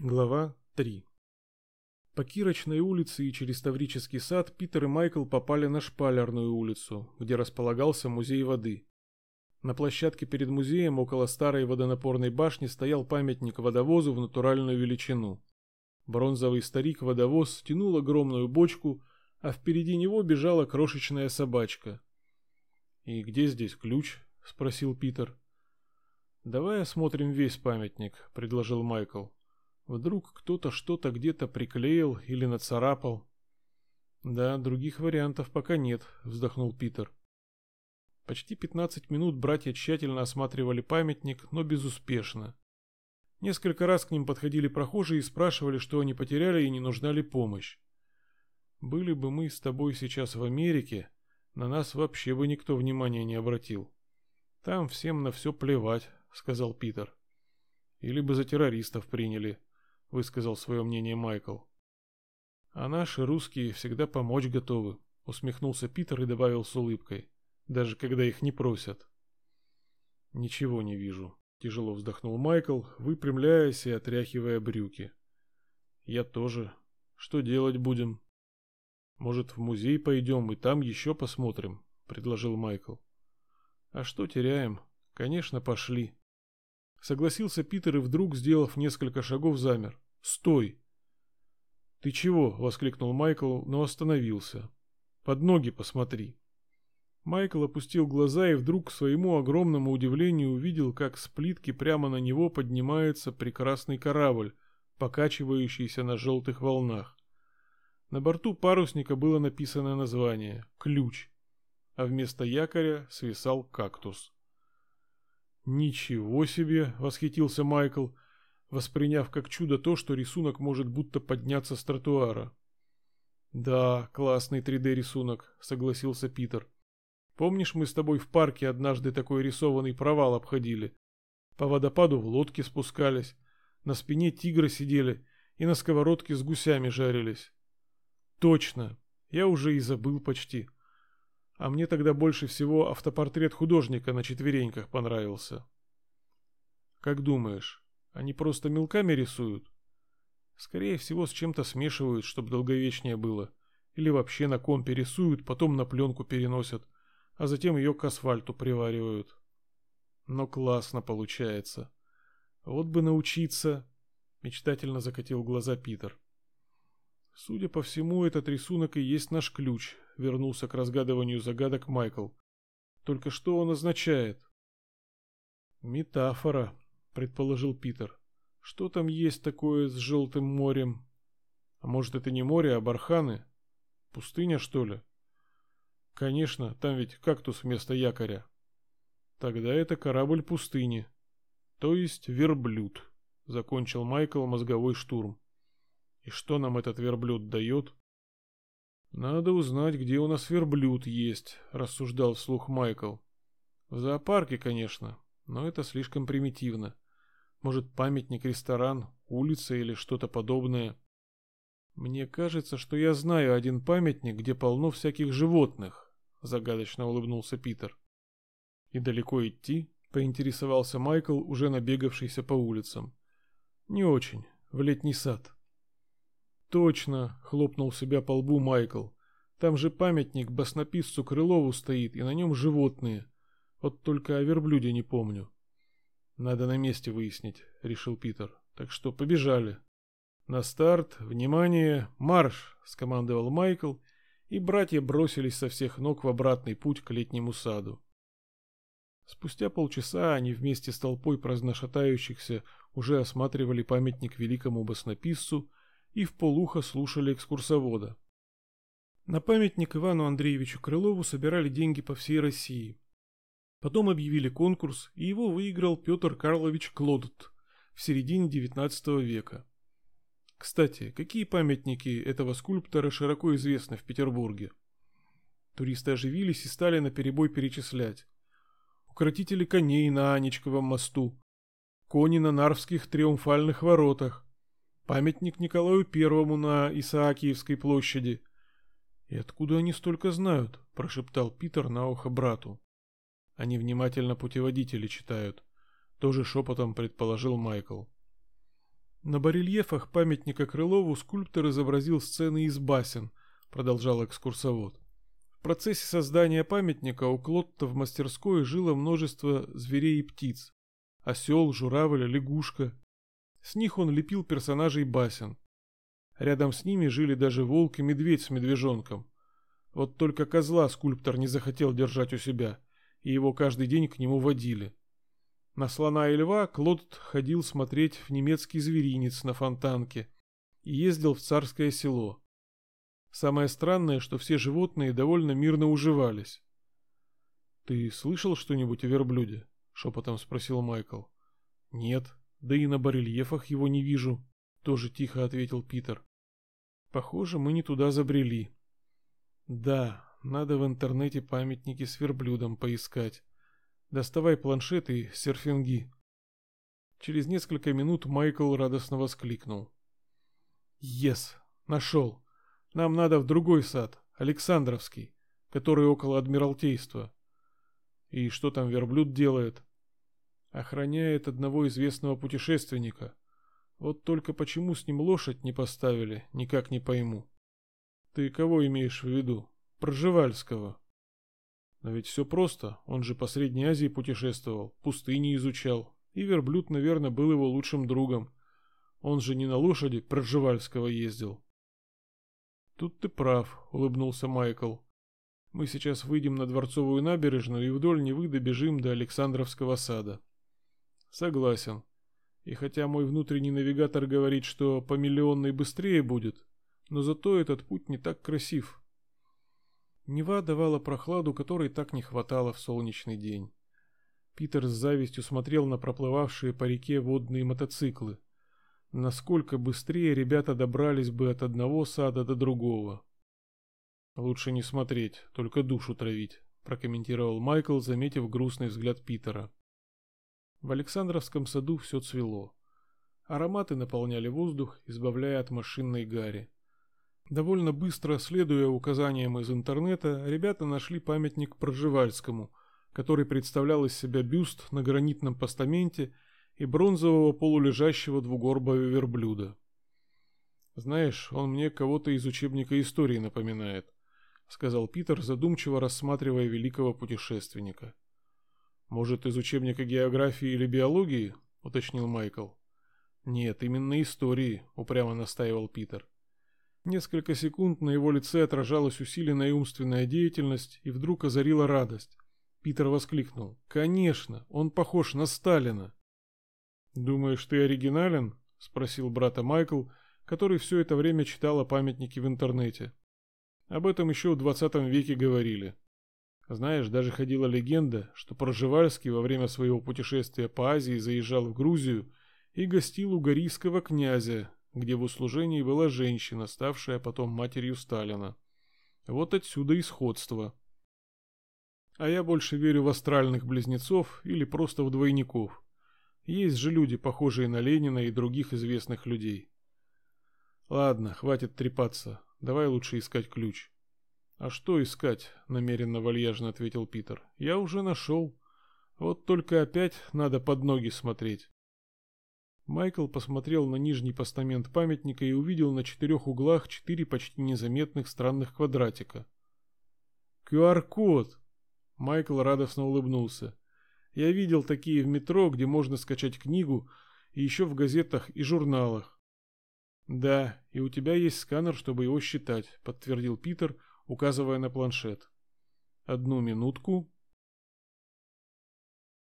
Глава 3 По Кирочной улице и через Таврический сад Питер и Майкл попали на Шпалерную улицу, где располагался музей воды. На площадке перед музеем около старой водонапорной башни стоял памятник водовозу в натуральную величину. Бронзовый старик-водовоз тянул огромную бочку, а впереди него бежала крошечная собачка. «И где здесь ключ?» — спросил Питер. «Давай осмотрим весь памятник», — предложил Майкл. Вдруг кто-то что-то где-то приклеил или нацарапал. Да, других вариантов пока нет, вздохнул Питер. Почти 15 минут братья тщательно осматривали памятник, но безуспешно. Несколько раз к ним подходили прохожие и спрашивали, что они потеряли и не нужна ли помощь. Были бы мы с тобой сейчас в Америке, на нас вообще бы никто внимания не обратил. Там всем на все плевать, сказал Питер. Или бы за террористов приняли, высказал свое мнение Майкл. А наши русские всегда помочь готовы, усмехнулся Питер и добавил с улыбкой, даже когда их не просят. Ничего не вижу, тяжело вздохнул Майкл, выпрямляясь и отряхивая брюки. Я тоже. Что делать будем? Может, в музей пойдем и там еще посмотрим, предложил Майкл. А что теряем? Конечно, пошли. Согласился Питер и вдруг, сделав несколько шагов, замер. «Стой!» «Ты чего?» — воскликнул Майкл, но остановился. «Под ноги посмотри». Майкл опустил глаза и вдруг к своему огромному удивлению увидел, как с плитки прямо на него поднимается прекрасный корабль, покачивающийся на желтых волнах. На борту парусника было написано название «Ключ», а вместо якоря свисал кактус. «Ничего себе!» — восхитился Майкл, восприняв как чудо то, что рисунок может будто подняться с тротуара. «Да, классный 3D-рисунок», — согласился Питер. «Помнишь, мы с тобой в парке однажды такой рисованный провал обходили? По водопаду в лодке спускались, на спине тигра сидели и на сковородке с гусями жарились». «Точно! Я уже и забыл почти. А мне тогда больше всего автопортрет художника на четвереньках понравился. Как думаешь, они просто мелками рисуют? Скорее всего, с чем-то смешивают, чтобы долговечнее было. Или вообще на компе рисуют, потом на пленку переносят, а затем ее к асфальту приваривают. Но классно получается. Вот бы научиться, мечтательно закатил глаза Питер. Судя по всему, этот рисунок и есть наш ключ, вернулся к разгадыванию загадок Майкл. Только что он означает? Метафора, предположил Питер. Что там есть такое с желтым морем? А может, это не море, а барханы? Пустыня, что ли? Конечно, там ведь кактус вместо якоря. Тогда это корабль пустыни. То есть верблюд, закончил Майкл мозговой штурм. И что нам этот верблюд дает? Надо узнать, где у нас верблюд есть, рассуждал вслух Майкл. В зоопарке, конечно, но это слишком примитивно. Может, памятник, ресторан, улица или что-то подобное. Мне кажется, что я знаю один памятник, где полно всяких животных, загадочно улыбнулся Питер. И далеко идти? поинтересовался Майкл, уже набегавшийся по улицам. Не очень, в летний сад. Точно, хлопнул себя по лбу Майкл. Там же памятник баснописцу Крылову стоит, и на нем животные. Вот только о верблюде не помню. Надо на месте выяснить, решил Питер. Так что побежали. На старт, внимание, марш, скомандовал Майкл, и братья бросились со всех ног в обратный путь к летнему саду. Спустя полчаса они вместе с толпой праздношатающихся уже осматривали памятник великому баснописцу и в полухо слушали экскурсовода. На памятник Ивану Андреевичу Крылову собирали деньги по всей России. Потом объявили конкурс, и его выиграл Петр Карлович Клодт в середине XIX века. Кстати, какие памятники этого скульптора широко известны в Петербурге? Туристы оживились и стали наперебой перечислять. Укротители коней на Анечковом мосту, кони на Нарвских триумфальных воротах, Памятник Николаю Первому на Исаакиевской площади. И откуда они столько знают? прошептал Питер на ухо брату. Они внимательно путеводители читают, тоже шепотом предположил Майкл. На барельефах памятника Крылову скульптор изобразил сцены из басен, продолжал экскурсовод. В процессе создания памятника у Клотта в мастерской жило множество зверей и птиц. Осел, журавль, лягушка. С них он лепил персонажей басен. Рядом с ними жили даже волк и медведь с медвежонком. Вот только козла скульптор не захотел держать у себя, и его каждый день к нему водили. На слона и льва Клод ходил смотреть в немецкий зверинец на фонтанке и ездил в царское село. Самое странное, что все животные довольно мирно уживались. «Ты слышал что-нибудь о верблюде?» — шепотом спросил Майкл. «Нет, да и на барельефах его не вижу», — тоже тихо ответил Питер. «Похоже, мы не туда забрели». «Да, надо в интернете памятники с верблюдом поискать. Доставай планшет и серфинги». Через несколько минут Майкл радостно воскликнул. «Ес! Нашел! Нам надо в другой сад, Александровский, который около Адмиралтейства. И что там верблюд делает? Охраняет одного известного путешественника. Вот только почему с ним лошадь не поставили, никак не пойму. Ты кого имеешь в виду? Проживальского. Но ведь все просто, он же по Средней Азии путешествовал, пустыни изучал, и верблюд, наверное, был его лучшим другом. Он же не на лошади Проживальского ездил. «Тут ты прав», — улыбнулся Майкл. «Мы сейчас выйдем на Дворцовую набережную и вдоль Невы добежим до Александровского сада». «Согласен. И хотя мой внутренний навигатор говорит, что по миллионной быстрее будет, но зато этот путь не так красив». Нева давала прохладу, которой так не хватало в солнечный день. Питер с завистью смотрел на проплывавшие по реке водные мотоциклы насколько быстрее ребята добрались бы от одного сада до другого. Лучше не смотреть, только душу травить, прокомментировал Майкл, заметив грустный взгляд Питера. В Александровском саду все цвело. Ароматы наполняли воздух, избавляя от машинной гари. Довольно быстро, следуя указаниям из интернета, ребята нашли памятник Проживальскому, который представлял из себя бюст на гранитном постаменте и бронзового полулежащего двугорбого верблюда. «Знаешь, он мне кого-то из учебника истории напоминает», — сказал Питер, задумчиво рассматривая великого путешественника. «Может, из учебника географии или биологии?» — уточнил Майкл. «Нет, именно истории», — упрямо настаивал Питер. Несколько секунд на его лице отражалась усиленная умственная деятельность и вдруг озарила радость. Питер воскликнул. «Конечно, он похож на Сталина!» «Думаешь, ты оригинален?» — спросил брата Майкл, который все это время читал о памятнике в интернете. Об этом еще в двадцатом веке говорили. Знаешь, даже ходила легенда, что Проживальский во время своего путешествия по Азии заезжал в Грузию и гостил у горийского князя, где в услужении была женщина, ставшая потом матерью Сталина. Вот отсюда и сходство. А я больше верю в астральных близнецов или просто в двойников. Есть же люди, похожие на Ленина и других известных людей. Ладно, хватит трепаться. Давай лучше искать ключ. А что искать? намеренно вальяжно ответил Питер. Я уже нашел. Вот только опять надо под ноги смотреть. Майкл посмотрел на нижний постамент памятника и увидел на четырех углах четыре почти незаметных странных квадратика. QR-код! Майкл радостно улыбнулся. Я видел такие в метро, где можно скачать книгу, и еще в газетах и журналах. Да, и у тебя есть сканер, чтобы его считать, подтвердил Питер, указывая на планшет. Одну минутку.